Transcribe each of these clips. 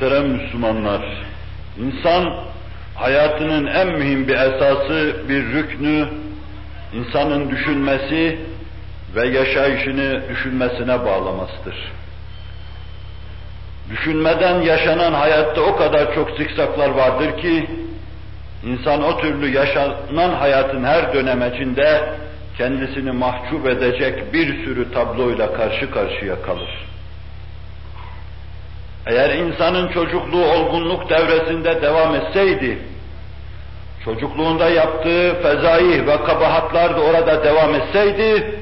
Muhterem Müslümanlar, insan hayatının en mühim bir esası, bir rüknü, insanın düşünmesi ve yaşayışını düşünmesine bağlamasıdır. Düşünmeden yaşanan hayatta o kadar çok zikzaklar vardır ki, insan o türlü yaşanan hayatın her dönemecinde kendisini mahcup edecek bir sürü tabloyla karşı karşıya kalır. Eğer insanın çocukluğu olgunluk devresinde devam etseydi, çocukluğunda yaptığı fezai ve kabahatlar da orada devam etseydi,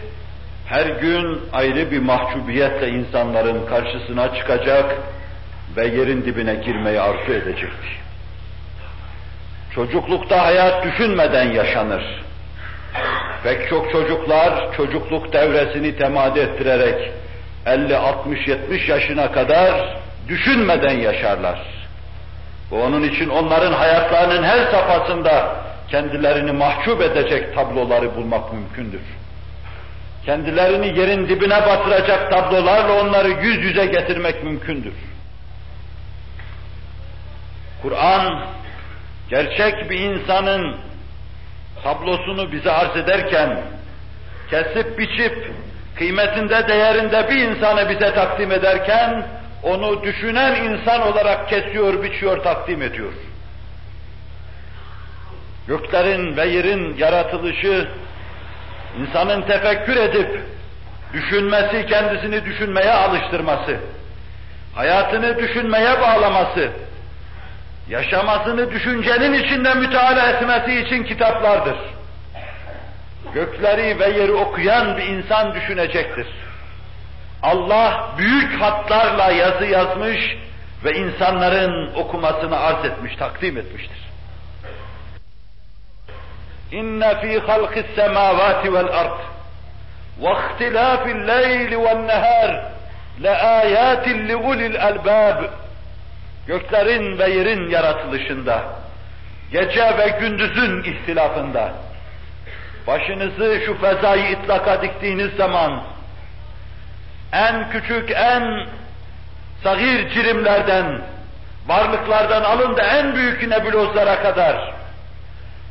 her gün ayrı bir mahcubiyetle insanların karşısına çıkacak ve yerin dibine girmeyi arzu edecekti. Çocuklukta hayat düşünmeden yaşanır. Pek çok çocuklar çocukluk devresini temadi ettirerek 50, 60, 70 yaşına kadar düşünmeden yaşarlar. Bu onun için onların hayatlarının her safhasında kendilerini mahcup edecek tabloları bulmak mümkündür. Kendilerini yerin dibine batıracak tablolarla onları yüz yüze getirmek mümkündür. Kur'an gerçek bir insanın tablosunu bize arz ederken kesip biçip kıymetinde değerinde bir insanı bize takdim ederken onu düşünen insan olarak kesiyor, biçiyor, takdim ediyor. Göklerin ve yerin yaratılışı, insanın tefekkür edip, düşünmesi, kendisini düşünmeye alıştırması, hayatını düşünmeye bağlaması, yaşamasını düşüncenin içinde müteala etmesi için kitaplardır. Gökleri ve yeri okuyan bir insan düşünecektir. Allah büyük hatlarla yazı yazmış ve insanların okumasını arz etmiş, takdim etmiştir. İnne fî halqis semâvâti vel ard ve ihtilâfil leyli ven nehâr leâyâtin liulil albâb göklerin ve yerin yaratılışında, gece ve gündüzün ihtilafında, başınızı şu fezayı itlaka diktiğiniz zaman, en küçük, en sagir cirimlerden, varlıklardan alın da en büyük nebulozlara kadar,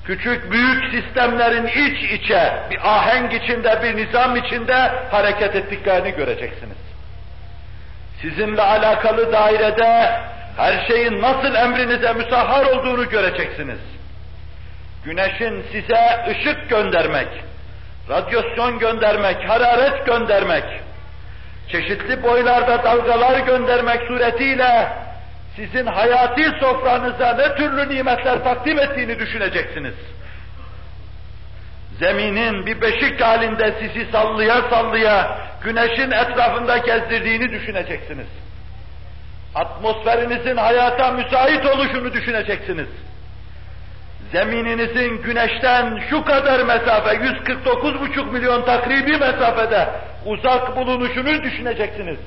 küçük büyük sistemlerin iç içe, bir ahenk içinde, bir nizam içinde hareket ettiklerini göreceksiniz. Sizinle alakalı dairede her şeyin nasıl emrinize müsahhar olduğunu göreceksiniz. Güneşin size ışık göndermek, radyasyon göndermek, hararet göndermek, çeşitli boylarda dalgalar göndermek suretiyle sizin hayati sofranıza ne türlü nimetler takdim ettiğini düşüneceksiniz. Zeminin bir beşik halinde sizi sallaya sallaya güneşin etrafında gezdirdiğini düşüneceksiniz. Atmosferinizin hayata müsait oluşunu düşüneceksiniz. Zemininizin güneşten şu kadar mesafe, 149,5 milyon takribi mesafede uzak bulunuşunu düşüneceksiniz.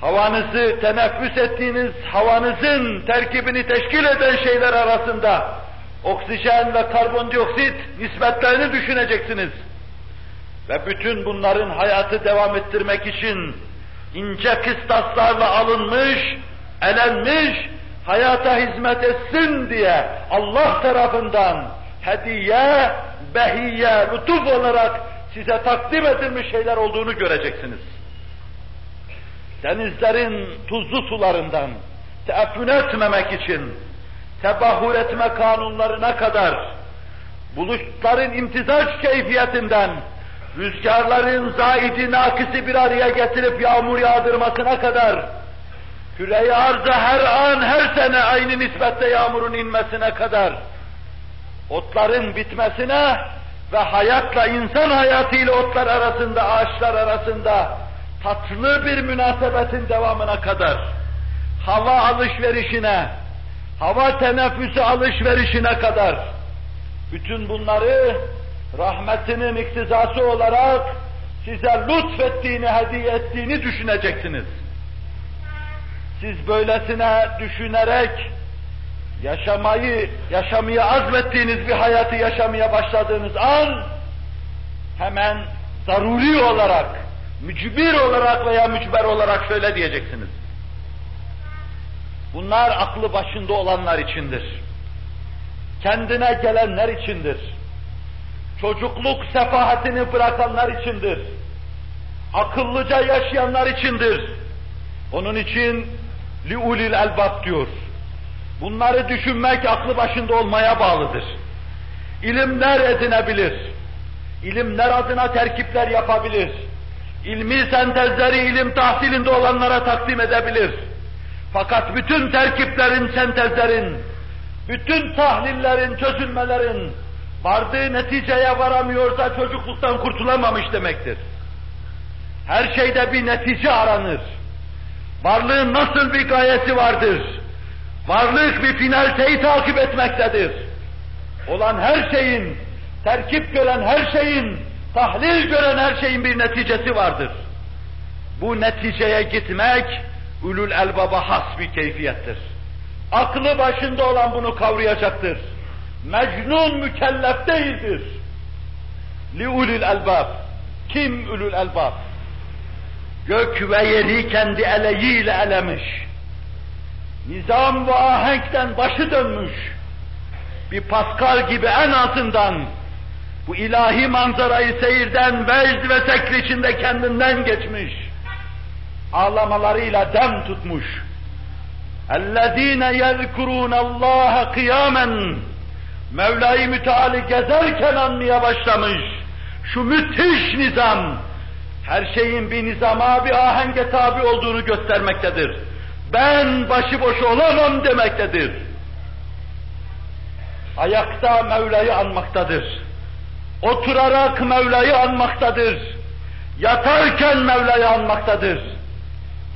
Havanızı teneffüs ettiğiniz havanızın terkibini teşkil eden şeyler arasında oksijen ve karbondioksit nispetlerini düşüneceksiniz. Ve bütün bunların hayatı devam ettirmek için ince kıstaslarla alınmış, elenmiş, hayata hizmet etsin diye Allah tarafından hediye, behiye, lütuf olarak size takdim edilmiş şeyler olduğunu göreceksiniz. Denizlerin tuzlu sularından teeffün etmemek için tebahür etme kanunlarına kadar bulutların imtizaç keyfiyetinden rüzgarların zaidi nakisi bir araya getirip yağmur yağdırmasına kadar, küre arza her an, her sene aynı nispette yağmurun inmesine kadar, otların bitmesine ve hayatla, insan hayatıyla otlar arasında, ağaçlar arasında tatlı bir münasebetin devamına kadar, hava alışverişine, hava teneffüsü alışverişine kadar, bütün bunları rahmetinin iktizası olarak size lütfettiğini, hediye ettiğini düşüneceksiniz. Siz böylesine düşünerek yaşamayı, yaşamaya azmettiğiniz bir hayatı yaşamaya başladığınız an hemen zaruri olarak, mücbir olarak veya mücber olarak şöyle diyeceksiniz. Bunlar aklı başında olanlar içindir. Kendine gelenler içindir. Çocukluk sefahetini bırakanlar içindir. Akıllıca yaşayanlar içindir. Onun için liulil elbab diyor. Bunları düşünmek aklı başında olmaya bağlıdır. İlimler edinebilir. İlimler adına terkipler yapabilir. İlmi sentezleri ilim tahsilinde olanlara takdim edebilir. Fakat bütün terkiplerin, sentezlerin, bütün tahlillerin, çözülmelerin vardığı neticeye varamıyorsa çocukluktan kurtulamamış demektir. Her şeyde bir netice aranır. Varlığın nasıl bir gayesi vardır? Varlık bir finaliteyi takip etmektedir. Olan her şeyin, terkip gören her şeyin, tahlil gören her şeyin bir neticesi vardır. Bu neticeye gitmek, ulul elbaba has bir keyfiyettir. Aklı başında olan bunu kavrayacaktır. Mecnun mükellef değildir. Li ulul elbab. Kim ulul elbab? Gök ve yeri kendi eleğiyle elemiş. Nizam ve ahenkten başı dönmüş. Bir Pascal gibi en altından bu ilahi manzarayı seyirden vecd ve sekri içinde kendinden geçmiş. Ağlamalarıyla dem tutmuş. اَلَّذ۪ينَ يَذْكُرُونَ اللّٰهَ قِيَامًا Mevla-i Müteal'i gezerken anmaya başlamış. Şu müthiş nizam, her şeyin bir nizama, bir ahenge tabi olduğunu göstermektedir. Ben başıboş olamam demektedir. Ayakta Mevla'yı anmaktadır. Oturarak Mevla'yı anmaktadır. Yatarken Mevla'yı anmaktadır.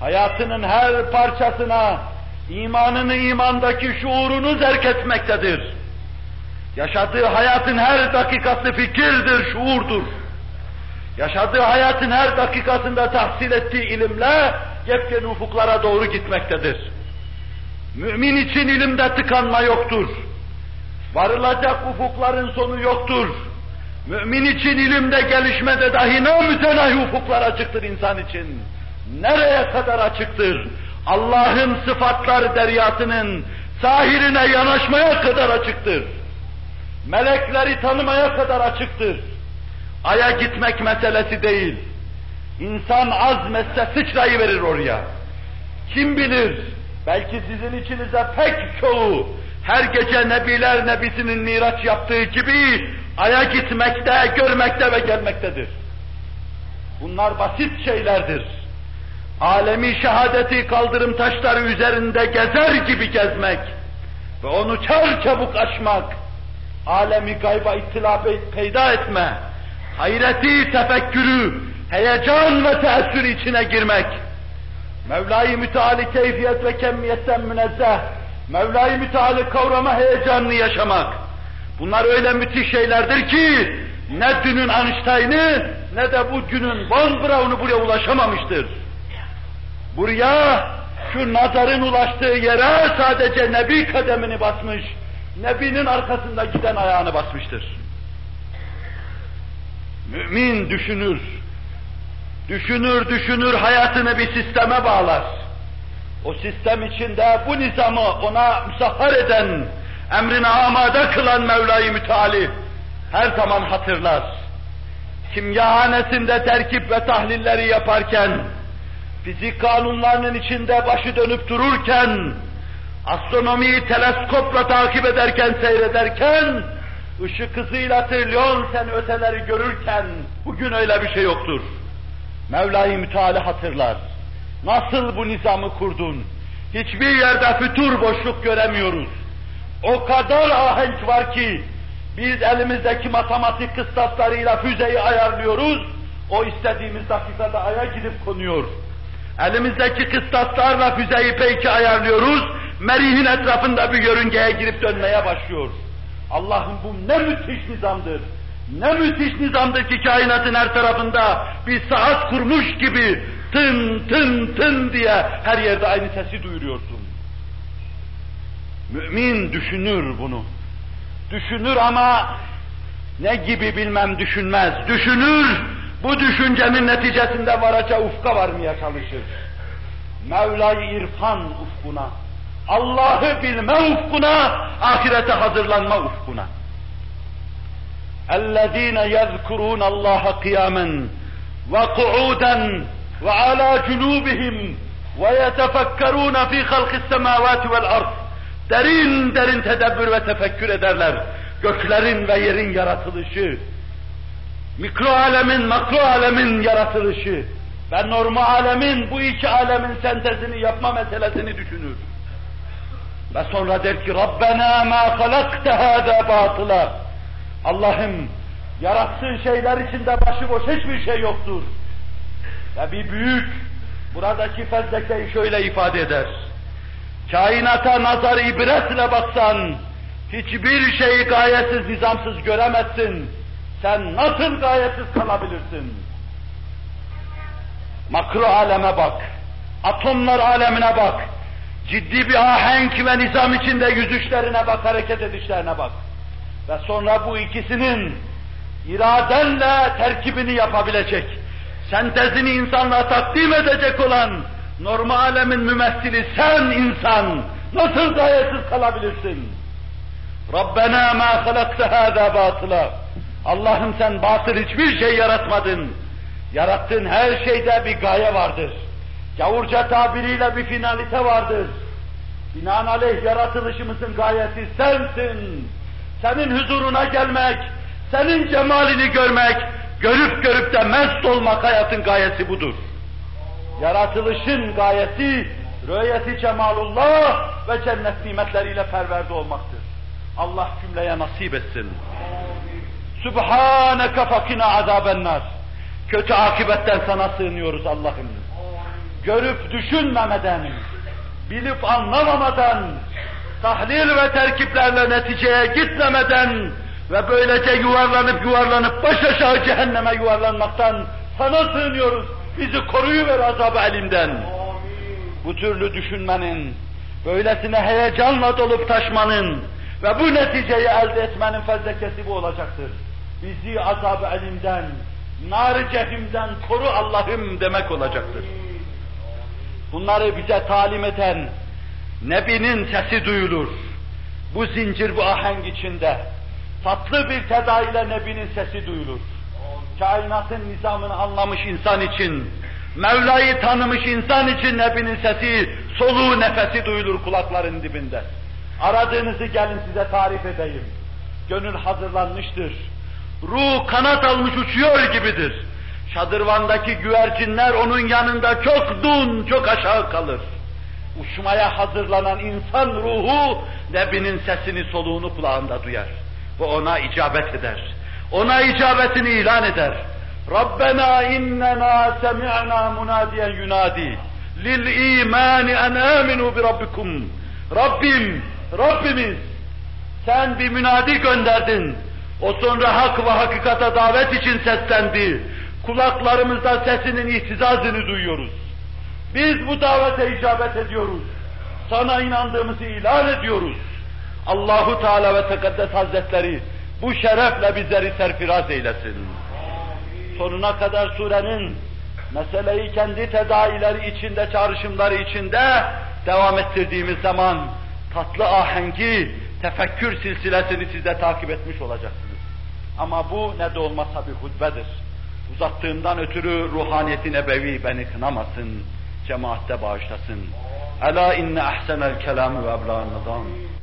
Hayatının her parçasına imanını imandaki şuurunu zerk etmektedir. Yaşadığı hayatın her dakikası fikirdir, şuurdur. Yaşadığı hayatın her dakikasında tahsil ettiği ilimle yepyeni ufuklara doğru gitmektedir. Mümin için ilimde tıkanma yoktur. Varılacak ufukların sonu yoktur. Mümin için ilimde gelişmede dahi ne mütenahi ufuklar açıktır insan için. Nereye kadar açıktır? Allah'ın sıfatlar deryasının sahirine yanaşmaya kadar açıktır. Melekleri tanımaya kadar açıktır. Aya gitmek meselesi değil. İnsan azmetse sıçrayıverir oraya. Kim bilir, belki sizin içinize pek çoğu her gece Nebiler Nebisi'nin miraç yaptığı gibi aya gitmekte, görmekte ve gelmektedir. Bunlar basit şeylerdir. Alemi şehadeti kaldırım taşları üzerinde gezer gibi gezmek ve onu çar çabuk aşmak, alemi gayba ittilaf peyda etme, hayreti, tefekkürü, heyecan ve teessür içine girmek, Mevla-i Müteali keyfiyet ve kemmiyetten münezzeh, Mevla-i Müteali kavrama heyecanını yaşamak, bunlar öyle müthiş şeylerdir ki, ne dünün Einstein'ı ne de bugünün Von Braun'u buraya ulaşamamıştır. Buraya, şu nazarın ulaştığı yere sadece Nebi kademini basmış, Nebi'nin arkasında giden ayağını basmıştır. Mümin düşünür. Düşünür düşünür hayatını bir sisteme bağlar. O sistem içinde bu nizamı ona müsahhar eden, emrine amade kılan Mevla-i Müteali her zaman hatırlar. Kimyahanesinde terkip ve tahlilleri yaparken, fizik kanunlarının içinde başı dönüp dururken, astronomiyi teleskopla takip ederken, seyrederken, ışık hızıyla trilyon sen öteleri görürken, bugün öyle bir şey yoktur. Mevla-i Müteala hatırlar. Nasıl bu nizamı kurdun? Hiçbir yerde fütur boşluk göremiyoruz. O kadar ahenk var ki, biz elimizdeki matematik kıstaslarıyla füzeyi ayarlıyoruz, o istediğimiz dakikada aya gidip konuyor. Elimizdeki kıstaslarla füzeyi peki ayarlıyoruz, Merih'in etrafında bir yörüngeye girip dönmeye başlıyor. Allah'ım bu ne müthiş nizamdır. Ne müthiş nizamdır ki kainatın her tarafında bir saat kurmuş gibi tın tın tın diye her yerde aynı sesi duyuruyorsun. Mümin düşünür bunu. Düşünür ama ne gibi bilmem düşünmez. Düşünür, bu düşüncenin neticesinde varacağı ufka varmaya çalışır. Mevla-i İrfan ufkuna, Allah'ı bilme ufkuna, ahirete hazırlanma ufkuna. اَلَّذ۪ينَ يَذْكُرُونَ اللّٰهَ قِيَامًا وَقُعُودًا وَعَلَى جُنُوبِهِمْ وَيَتَفَكَّرُونَ ف۪ي خَلْقِ السَّمَاوَاتِ وَالْأَرْضِ Derin derin tedebbür ve tefekkür ederler. Göklerin ve yerin yaratılışı, mikro alemin, makro alemin yaratılışı ve normal alemin bu iki alemin sentezini yapma meselesini düşünür. Ve sonra der ki Rabbena ma halakte hâdâ batıla. Allah'ım yarattığın şeyler içinde başıboş hiçbir şey yoktur. Ve bir büyük buradaki fezlekeyi şöyle ifade eder. Kainata nazar ibretle baksan hiçbir şeyi gayetsiz nizamsız göremezsin. Sen nasıl gayetsiz kalabilirsin? Makro aleme bak, atomlar alemine bak, ciddi bir ahenk ve nizam içinde yüzüşlerine bak, hareket edişlerine bak. Ve sonra bu ikisinin iradenle terkibini yapabilecek, sentezini insanlığa takdim edecek olan normal alemin mümessili sen insan, nasıl gayetsiz kalabilirsin? Rabbena ma halakte hâzâ batıla. Allah'ım sen batıl hiçbir şey yaratmadın. Yarattığın her şeyde bir gaye vardır. Gavurca tabiriyle bir finalite vardır. Binaenaleyh yaratılışımızın gayesi sensin. Senin huzuruna gelmek, senin cemalini görmek, görüp görüp de mest olmak hayatın gayesi budur. Yaratılışın gayesi, rüyeti cemalullah ve cennet nimetleriyle perverde olmaktır. Allah cümleye nasip etsin. Sübhaneke fakina azabennar. Kötü akibetten sana sığınıyoruz Allah'ım. Görüp düşünmemeden, bilip anlamamadan, tahlil ve terkiplerle neticeye gitmemeden ve böylece yuvarlanıp yuvarlanıp baş aşağı cehenneme yuvarlanmaktan sana sığınıyoruz. Bizi koruyuver azab elimden. Bu türlü düşünmenin, böylesine heyecanla dolup taşmanın ve bu neticeyi elde etmenin fezlekesi bu olacaktır. Bizi azab elimden, nar cehimden koru Allah'ım demek olacaktır. Bunları bize talim eden Nebi'nin sesi duyulur. Bu zincir, bu ahenk içinde tatlı bir tedaiyle Nebi'nin sesi duyulur. Kainatın nizamını anlamış insan için, Mevla'yı tanımış insan için Nebi'nin sesi, soluğu, nefesi duyulur kulakların dibinde. Aradığınızı gelin size tarif edeyim. Gönül hazırlanmıştır. Ruh kanat almış uçuyor gibidir. Şadırvandaki güvercinler onun yanında çok dun, çok aşağı kalır. Uçmaya hazırlanan insan ruhu Nebinin sesini soluğunu kulağında duyar. Ve ona icabet eder. Ona icabetini ilan eder. Rabbena innena semi'na munadiyen yunadi lil imani en aminu bi rabbikum. Rabbim, Rabbimiz sen bir münadi gönderdin. O sonra hak ve hakikata davet için seslendi. Kulaklarımızda sesinin ihtizazını duyuyoruz. Biz bu davete icabet ediyoruz. Sana inandığımızı ilan ediyoruz. Allahu Teala ve Tekaddes Hazretleri bu şerefle bizleri serfiraz eylesin. Sonuna kadar surenin meseleyi kendi tedaileri içinde, çağrışımları içinde devam ettirdiğimiz zaman tatlı ahengi, tefekkür silsilesini size takip etmiş olacaksınız. Ama bu ne de olmazsa bir hutbedir. Uzattığımdan ötürü ruhaniyetin ebevi beni kınamasın, cemaatte bağışlasın. Ela inne ahsenel kelamü ve ebla'n.